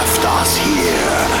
left us here.